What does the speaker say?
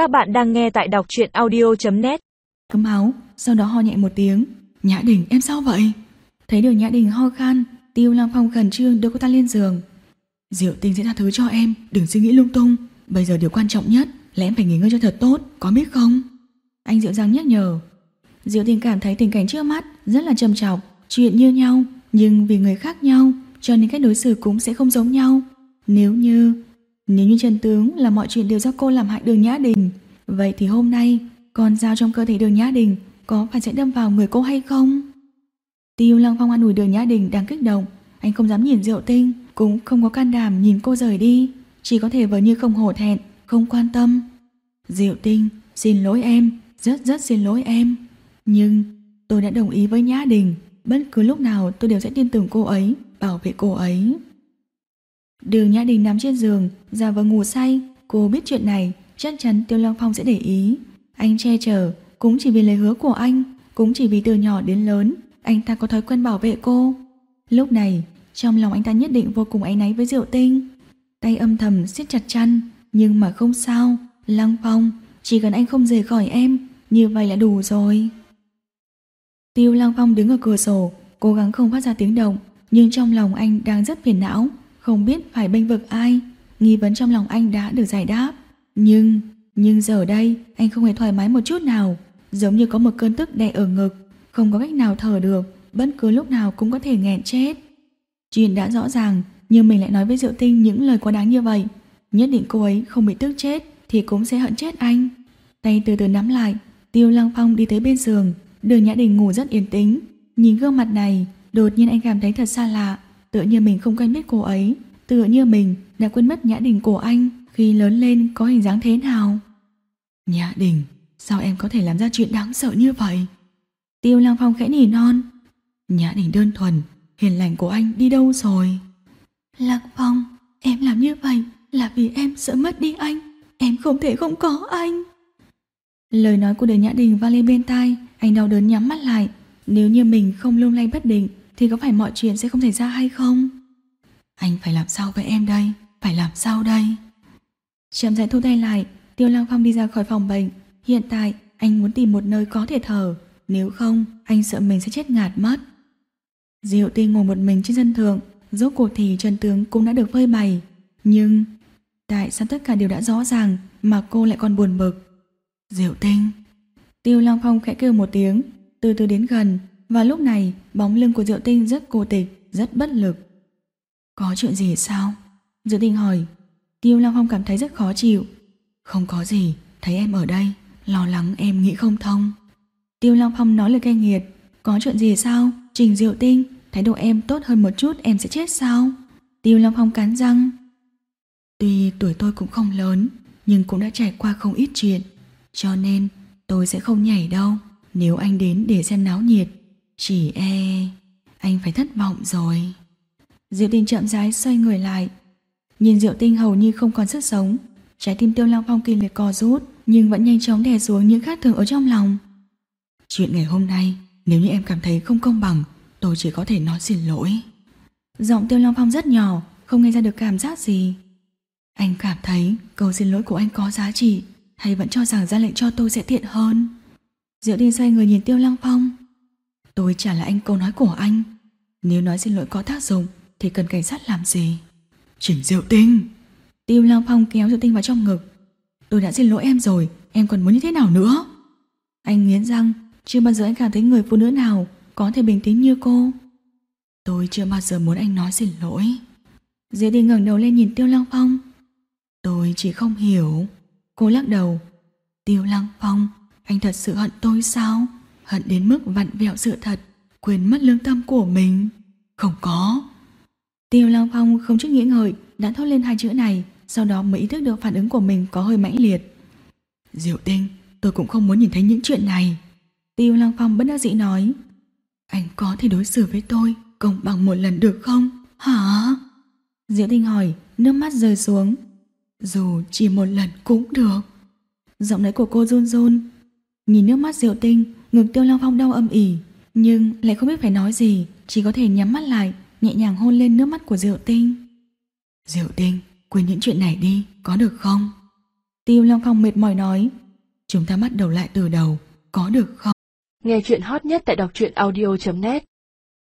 Các bạn đang nghe tại đọc truyện audio.net Cấm áo, sau đó ho nhẹ một tiếng. Nhã Đình, em sao vậy? Thấy được Nhã Đình ho khan, Tiêu Lam Phong khẩn trương đưa cô ta lên giường. Diệu tinh sẽ tha thứ cho em, đừng suy nghĩ lung tung. Bây giờ điều quan trọng nhất là em phải nghỉ ngơi cho thật tốt, có biết không? Anh Diệu Giang nhắc nhở. Diệu tinh cảm thấy tình cảnh trước mắt rất là trầm trọng, chuyện như nhau, nhưng vì người khác nhau, cho nên cách đối xử cũng sẽ không giống nhau. Nếu như nếu như Trần Tướng là mọi chuyện đều do cô làm hại đường Nhã Đình, vậy thì hôm nay con dao trong cơ thể đường Nhã Đình có phải sẽ đâm vào người cô hay không? Tiêu Lăng Phong an ủi đường Nhã Đình đang kích động, anh không dám nhìn Diệu Tinh, cũng không có can đảm nhìn cô rời đi, chỉ có thể vờ như không hổ thẹn, không quan tâm. Diệu Tinh, xin lỗi em, rất rất xin lỗi em. Nhưng tôi đã đồng ý với Nhã Đình, bất cứ lúc nào tôi đều sẽ tin tưởng cô ấy, bảo vệ cô ấy. Đường Nhã Đình nằm trên giường, giả vờ ngủ say. Cô biết chuyện này, chắc chắn Tiêu Long Phong sẽ để ý. Anh che chở, cũng chỉ vì lời hứa của anh, cũng chỉ vì từ nhỏ đến lớn, anh ta có thói quen bảo vệ cô. Lúc này, trong lòng anh ta nhất định vô cùng áy náy với Diệu Tinh. Tay âm thầm siết chặt chăn, nhưng mà không sao. Lăng Phong, chỉ cần anh không rời khỏi em, như vậy là đủ rồi. Tiêu Lăng Phong đứng ở cửa sổ, cố gắng không phát ra tiếng động, nhưng trong lòng anh đang rất phiền não không biết phải bênh vực ai. Nghi vấn trong lòng anh đã được giải đáp. Nhưng, nhưng giờ đây anh không hề thoải mái một chút nào, giống như có một cơn tức đè ở ngực, không có cách nào thở được, bất cứ lúc nào cũng có thể nghẹn chết. Chuyện đã rõ ràng, nhưng mình lại nói với Diệu Tinh những lời quá đáng như vậy. Nhất định cô ấy không bị tức chết thì cũng sẽ hận chết anh. Tay từ từ nắm lại, Tiêu Lăng Phong đi tới bên giường, đường Nhã Đình ngủ rất yên tĩnh. Nhìn gương mặt này, đột nhiên anh cảm thấy thật xa lạ, tựa như mình không quen biết cô ấy, tựa như mình đã quên mất Nhã Đình của anh khi lớn lên có hình dáng thế nào. Nhã Đình, sao em có thể làm ra chuyện đáng sợ như vậy? Tiêu Lăng Phong khẽ nỉ non. Nhã Đình đơn thuần, hiền lành của anh đi đâu rồi? Lăng Phong, em làm như vậy là vì em sợ mất đi anh, em không thể không có anh. Lời nói của đời Nhã Đình vang lên bên tai, anh đau đớn nhắm mắt lại. Nếu như mình không lung lay bất định, thì có phải mọi chuyện sẽ không xảy ra hay không? Anh phải làm sao với em đây? Phải làm sao đây? Chậm rãi dạ thu tay lại, Tiêu Lăng Phong đi ra khỏi phòng bệnh. Hiện tại, anh muốn tìm một nơi có thể thở. Nếu không, anh sợ mình sẽ chết ngạt mất. Diệu tinh ngồi một mình trên sân thượng, rốt cuộc thì chân tướng cũng đã được phơi bày. Nhưng, tại sao tất cả đều đã rõ ràng mà cô lại còn buồn bực? Diệu tinh. Tiêu long Phong khẽ kêu một tiếng, từ từ đến gần, và lúc này, bóng lưng của Diệu Tinh rất cô tịch, rất bất lực. Có chuyện gì sao? Diệu Tinh hỏi. Tiêu long Phong cảm thấy rất khó chịu. Không có gì, thấy em ở đây, lo lắng em nghĩ không thông. Tiêu long Phong nói lời cay nghiệt. Có chuyện gì sao? Trình Diệu Tinh, thái độ em tốt hơn một chút em sẽ chết sao? Tiêu long Phong cắn răng. Tuy tuổi tôi cũng không lớn, nhưng cũng đã trải qua không ít chuyện. Cho nên tôi sẽ không nhảy đâu. Nếu anh đến để xem náo nhiệt chỉ e Anh phải thất vọng rồi. Diệu tinh chậm rãi xoay người lại. Nhìn Diệu tinh hầu như không còn sức sống. Trái tim tiêu long phong kỳ liệt co rút, Nhưng vẫn nhanh chóng đè xuống những khát thường ở trong lòng. Chuyện ngày hôm nay, Nếu như em cảm thấy không công bằng, Tôi chỉ có thể nói xin lỗi. Giọng tiêu long phong rất nhỏ, Không nghe ra được cảm giác gì. Anh cảm thấy câu xin lỗi của anh có giá trị, Hay vẫn cho rằng ra lệnh cho tôi sẽ tiện hơn? Diệu tinh xoay người nhìn tiêu long phong. Tôi trả lại anh câu nói của anh. Nếu nói xin lỗi có tác dụng Thì cần cảnh sát làm gì? Chỉnh Diệu Tinh. Tiêu Lang Phong kéo Diệu Tinh vào trong ngực. Tôi đã xin lỗi em rồi Em còn muốn như thế nào nữa? Anh nghiến răng Chưa bao giờ anh cảm thấy người phụ nữ nào Có thể bình tĩnh như cô. Tôi chưa bao giờ muốn anh nói xin lỗi. Diệu Tinh ngẩng đầu lên nhìn Tiêu Lang Phong. Tôi chỉ không hiểu. Cô lắc đầu. Tiêu Lăng Phong Anh thật sự hận tôi sao hận đến mức vặn vẹo sự thật, quên mất lương tâm của mình. Không có. Tiêu Long Phong không chút nghĩ ngợi đã thốt lên hai chữ này, sau đó mới ý thức được phản ứng của mình có hơi mãnh liệt. Diệu tinh, tôi cũng không muốn nhìn thấy những chuyện này. Tiêu Long Phong bất đắc dĩ nói. Anh có thể đối xử với tôi công bằng một lần được không? Hả? Diệu tinh hỏi, nước mắt rơi xuống. Dù chỉ một lần cũng được. Giọng nói của cô run run. Nhìn nước mắt Diệu tinh, Ngực tiêu long phong đau âm ỉ Nhưng lại không biết phải nói gì Chỉ có thể nhắm mắt lại Nhẹ nhàng hôn lên nước mắt của Diệu Tinh Diệu Tinh quên những chuyện này đi Có được không Tiêu Long Phong mệt mỏi nói. Chúng ta bắt đầu lại từ đầu, có được không? Nghe chuyện hot nhất tại đọc truyện audio.net